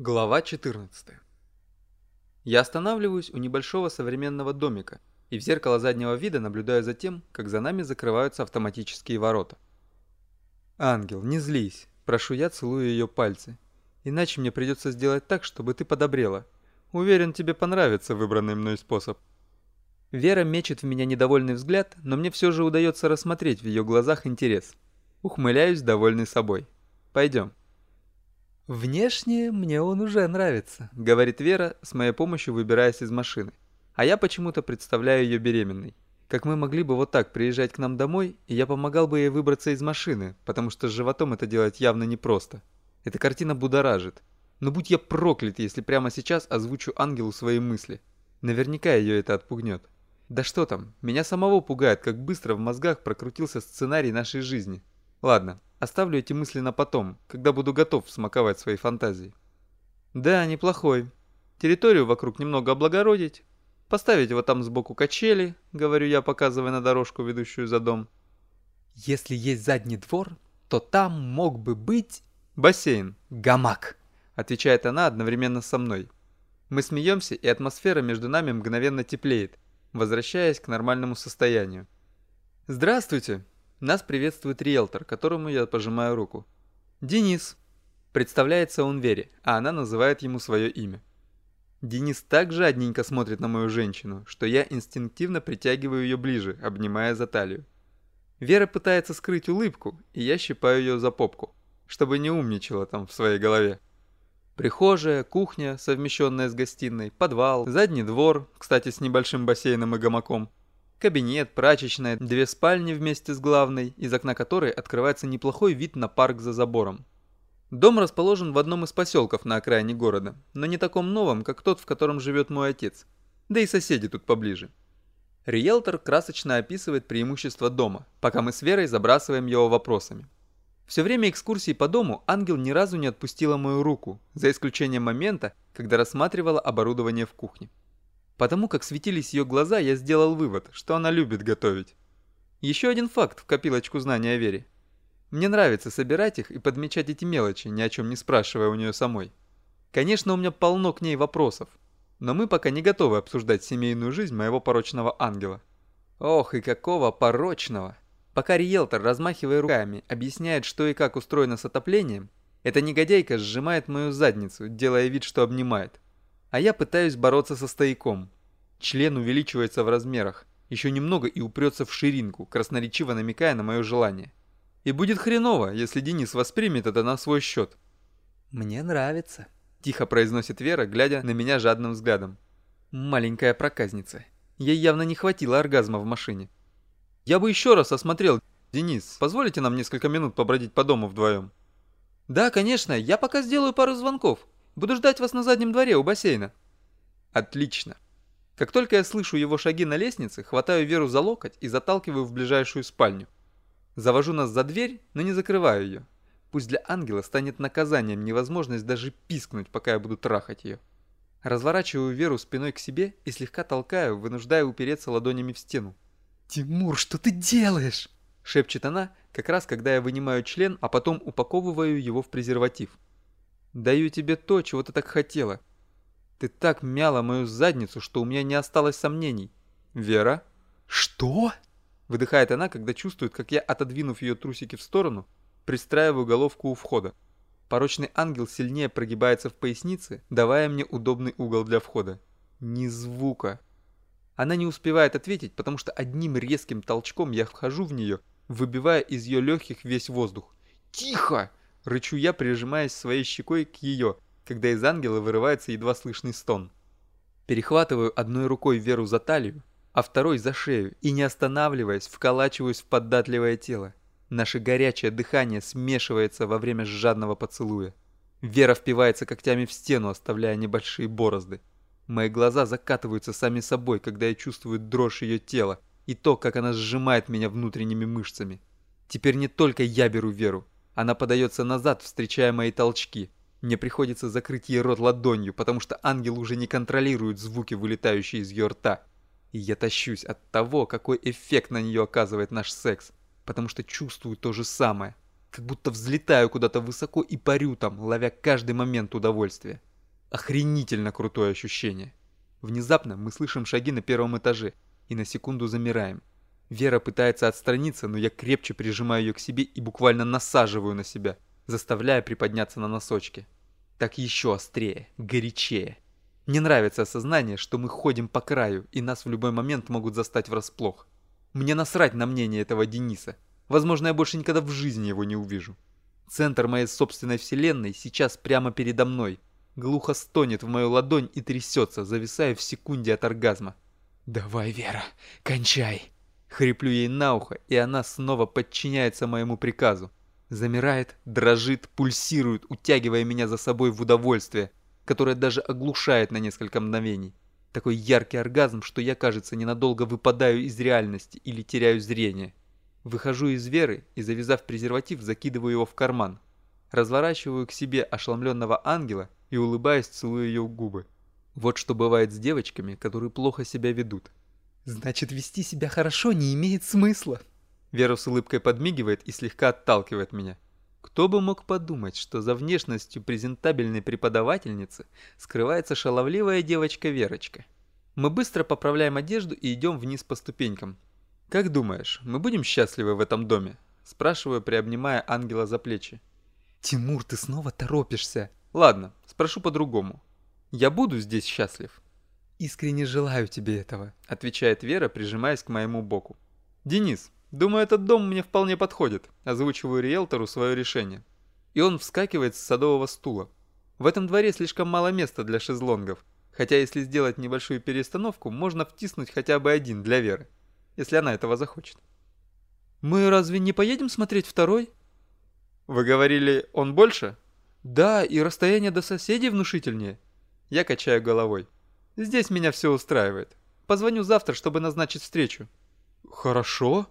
Глава 14 Я останавливаюсь у небольшого современного домика и в зеркало заднего вида наблюдаю за тем, как за нами закрываются автоматические ворота. «Ангел, не злись!» – прошу я, целую ее пальцы. «Иначе мне придется сделать так, чтобы ты подобрела. Уверен, тебе понравится выбранный мной способ». Вера мечет в меня недовольный взгляд, но мне все же удается рассмотреть в ее глазах интерес. Ухмыляюсь, довольный собой. «Пойдем». «Внешне мне он уже нравится», — говорит Вера, с моей помощью выбираясь из машины. А я почему-то представляю ее беременной. Как мы могли бы вот так приезжать к нам домой, и я помогал бы ей выбраться из машины, потому что с животом это делать явно непросто. Эта картина будоражит. Но будь я проклят, если прямо сейчас озвучу ангелу свои мысли. Наверняка ее это отпугнет. Да что там, меня самого пугает, как быстро в мозгах прокрутился сценарий нашей жизни. Ладно, Оставлю эти мысли на потом, когда буду готов смаковать свои фантазии. Да, неплохой. Территорию вокруг немного облагородить. Поставить его там сбоку качели, говорю я, показывая на дорожку, ведущую за дом. Если есть задний двор, то там мог бы быть... Бассейн. Гамак, отвечает она одновременно со мной. Мы смеемся, и атмосфера между нами мгновенно теплеет, возвращаясь к нормальному состоянию. «Здравствуйте!» Нас приветствует риэлтор, которому я пожимаю руку. «Денис». Представляется он Вере, а она называет ему свое имя. Денис так жадненько смотрит на мою женщину, что я инстинктивно притягиваю ее ближе, обнимая за талию. Вера пытается скрыть улыбку, и я щипаю ее за попку, чтобы не умничала там в своей голове. Прихожая, кухня, совмещенная с гостиной, подвал, задний двор, кстати, с небольшим бассейном и гамаком, Кабинет, прачечная, две спальни вместе с главной, из окна которой открывается неплохой вид на парк за забором. Дом расположен в одном из поселков на окраине города, но не таком новом, как тот, в котором живет мой отец. Да и соседи тут поближе. Риэлтор красочно описывает преимущества дома, пока мы с Верой забрасываем его вопросами. Все время экскурсии по дому ангел ни разу не отпустила мою руку, за исключением момента, когда рассматривала оборудование в кухне. Потому как светились ее глаза, я сделал вывод, что она любит готовить. Еще один факт в копилочку знаний о Вере. Мне нравится собирать их и подмечать эти мелочи, ни о чем не спрашивая у нее самой. Конечно, у меня полно к ней вопросов, но мы пока не готовы обсуждать семейную жизнь моего порочного ангела. Ох, и какого порочного! Пока риэлтор, размахивая руками, объясняет, что и как устроено с отоплением, эта негодяйка сжимает мою задницу, делая вид, что обнимает а я пытаюсь бороться со стояком. Член увеличивается в размерах, еще немного и упрется в ширинку, красноречиво намекая на мое желание. И будет хреново, если Денис воспримет это на свой счет. «Мне нравится», – тихо произносит Вера, глядя на меня жадным взглядом. Маленькая проказница. Ей явно не хватило оргазма в машине. «Я бы еще раз осмотрел. Денис, позволите нам несколько минут побродить по дому вдвоем?» «Да, конечно, я пока сделаю пару звонков», Буду ждать вас на заднем дворе у бассейна». «Отлично». Как только я слышу его шаги на лестнице, хватаю Веру за локоть и заталкиваю в ближайшую спальню. Завожу нас за дверь, но не закрываю ее. Пусть для ангела станет наказанием невозможность даже пискнуть, пока я буду трахать ее. Разворачиваю Веру спиной к себе и слегка толкаю, вынуждая упереться ладонями в стену. «Тимур, что ты делаешь?» – шепчет она, как раз когда я вынимаю член, а потом упаковываю его в презерватив. Даю тебе то, чего ты так хотела. Ты так мяла мою задницу, что у меня не осталось сомнений. Вера? Что? Выдыхает она, когда чувствует, как я, отодвинув ее трусики в сторону, пристраиваю головку у входа. Порочный ангел сильнее прогибается в пояснице, давая мне удобный угол для входа. Ни звука. Она не успевает ответить, потому что одним резким толчком я вхожу в нее, выбивая из ее легких весь воздух. «Тихо!» Рычу я, прижимаясь своей щекой к ее, когда из ангела вырывается едва слышный стон. Перехватываю одной рукой Веру за талию, а второй за шею и, не останавливаясь, вколачиваюсь в податливое тело. Наше горячее дыхание смешивается во время жадного поцелуя. Вера впивается когтями в стену, оставляя небольшие борозды. Мои глаза закатываются сами собой, когда я чувствую дрожь ее тела и то, как она сжимает меня внутренними мышцами. Теперь не только я беру Веру, она подается назад, встречая мои толчки. Мне приходится закрыть ей рот ладонью, потому что ангел уже не контролирует звуки, вылетающие из ее рта. И я тащусь от того, какой эффект на нее оказывает наш секс, потому что чувствую то же самое. Как будто взлетаю куда-то высоко и парю там, ловя каждый момент удовольствия. Охренительно крутое ощущение. Внезапно мы слышим шаги на первом этаже и на секунду замираем. Вера пытается отстраниться, но я крепче прижимаю ее к себе и буквально насаживаю на себя, заставляя приподняться на носочки. Так еще острее, горячее. Мне нравится осознание, что мы ходим по краю, и нас в любой момент могут застать врасплох. Мне насрать на мнение этого Дениса. Возможно, я больше никогда в жизни его не увижу. Центр моей собственной вселенной сейчас прямо передо мной. Глухо стонет в мою ладонь и трясется, зависая в секунде от оргазма. «Давай, Вера, кончай!» Хриплю ей на ухо, и она снова подчиняется моему приказу. Замирает, дрожит, пульсирует, утягивая меня за собой в удовольствие, которое даже оглушает на несколько мгновений. Такой яркий оргазм, что я, кажется, ненадолго выпадаю из реальности или теряю зрение. Выхожу из веры и, завязав презерватив, закидываю его в карман. Разворачиваю к себе ошеломленного ангела и, улыбаясь, целую ее губы. Вот что бывает с девочками, которые плохо себя ведут. Значит, вести себя хорошо не имеет смысла. Вера с улыбкой подмигивает и слегка отталкивает меня. Кто бы мог подумать, что за внешностью презентабельной преподавательницы скрывается шаловливая девочка Верочка. Мы быстро поправляем одежду и идем вниз по ступенькам. «Как думаешь, мы будем счастливы в этом доме?» Спрашиваю, приобнимая ангела за плечи. «Тимур, ты снова торопишься!» «Ладно, спрошу по-другому. Я буду здесь счастлив?» «Искренне желаю тебе этого», — отвечает Вера, прижимаясь к моему боку. «Денис, думаю, этот дом мне вполне подходит», — озвучиваю риэлтору свое решение. И он вскакивает с садового стула. В этом дворе слишком мало места для шезлонгов, хотя если сделать небольшую перестановку, можно втиснуть хотя бы один для Веры, если она этого захочет. «Мы разве не поедем смотреть второй?» «Вы говорили, он больше?» «Да, и расстояние до соседей внушительнее». Я качаю головой. Здесь меня все устраивает. Позвоню завтра, чтобы назначить встречу». «Хорошо».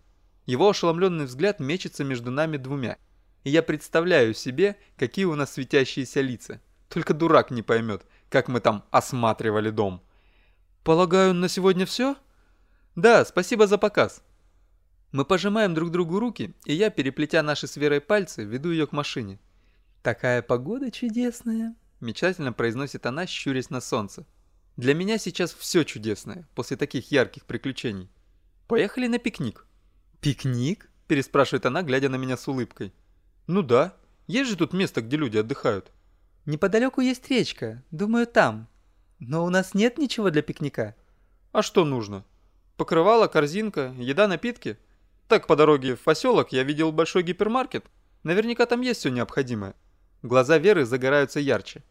Его ошеломленный взгляд мечется между нами двумя. И я представляю себе, какие у нас светящиеся лица. Только дурак не поймет, как мы там осматривали дом. «Полагаю, на сегодня все?» «Да, спасибо за показ». Мы пожимаем друг другу руки, и я, переплетя наши с Верой пальцы, веду ее к машине. «Такая погода чудесная», – мечтательно произносит она, щурясь на солнце. Для меня сейчас все чудесное, после таких ярких приключений. Поехали на пикник. Пикник? Переспрашивает она, глядя на меня с улыбкой. Ну да, есть же тут место, где люди отдыхают. Неподалеку есть речка, думаю там. Но у нас нет ничего для пикника. А что нужно? Покрывало, корзинка, еда, напитки. Так по дороге в поселок я видел большой гипермаркет. Наверняка там есть все необходимое. Глаза Веры загораются ярче.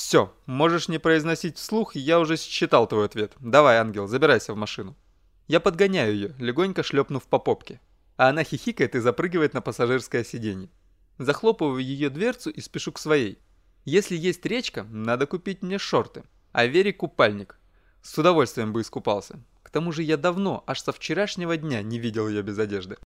«Все, можешь не произносить вслух, я уже считал твой ответ. Давай, ангел, забирайся в машину». Я подгоняю ее, легонько шлепнув по попке. А она хихикает и запрыгивает на пассажирское сиденье. Захлопываю ее дверцу и спешу к своей. Если есть речка, надо купить мне шорты, а Вере купальник. С удовольствием бы искупался. К тому же я давно, аж со вчерашнего дня, не видел ее без одежды.